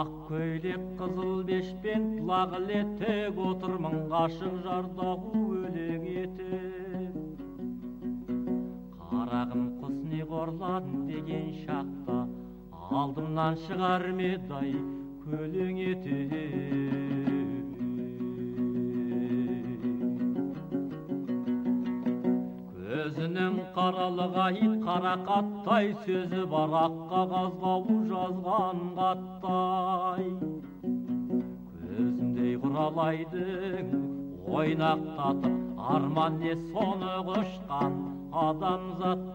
Ақ көйлек қызыл бешпен лағылетек отырмын ғашық жардағы өлең етіп. Қарағым құс не қорлан деген шақта алдымнан шығар медай көлең көзінің қаралығы қарақаттай сөзі бар ақ қағазға у жазған қаттай көзіндей құралайдың ойнақтатып арман не соны құшқан адамзат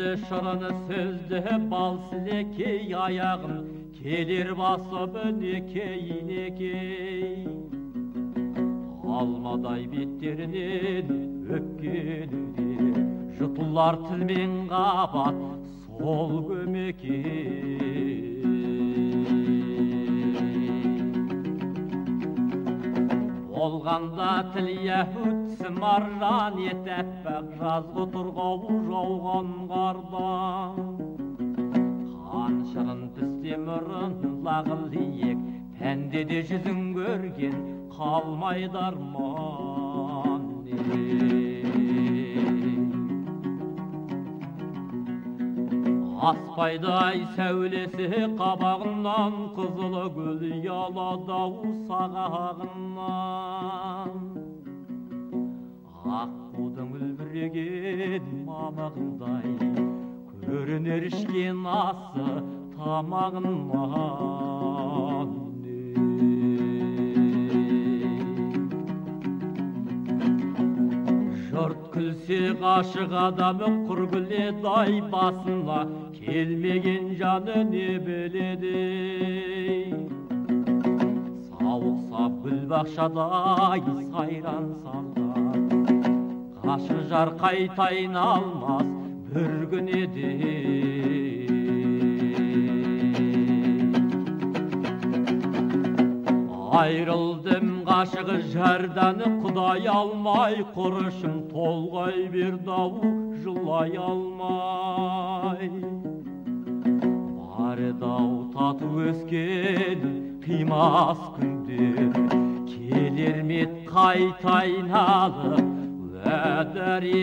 жүзді шырыны сөзді бал сілекей аяғын келер басып үнекей инекей алмадай беттерінен өпкенде жұтылар тілмен қабат сол көмекей болғанда тіл яхут маржан ет әппақ жазғы тұрғау жауған қардан. Қаншырын тісте мұрын лағыл иек тәнде де жүзін көрген қалмайды арман аспайдай сәулесі қабағынан қызылы гүл ұялады сағағынан. Аққудың үлбіреген мамығындай көрінер ішкен асы тамағынан. Күлсе ғашық адамы құр күледі басына келмеген жаны не біледі сауықсап гүл бақшадай сайран салған ғашық жар қайта айналмас бір күні де айрылдым ғашығы жәрдәні құдай алмай құрышым толғай берді ау жылай алмай бар еді ау тату өскен қимас күндер келер ме қайта айналып уәдәри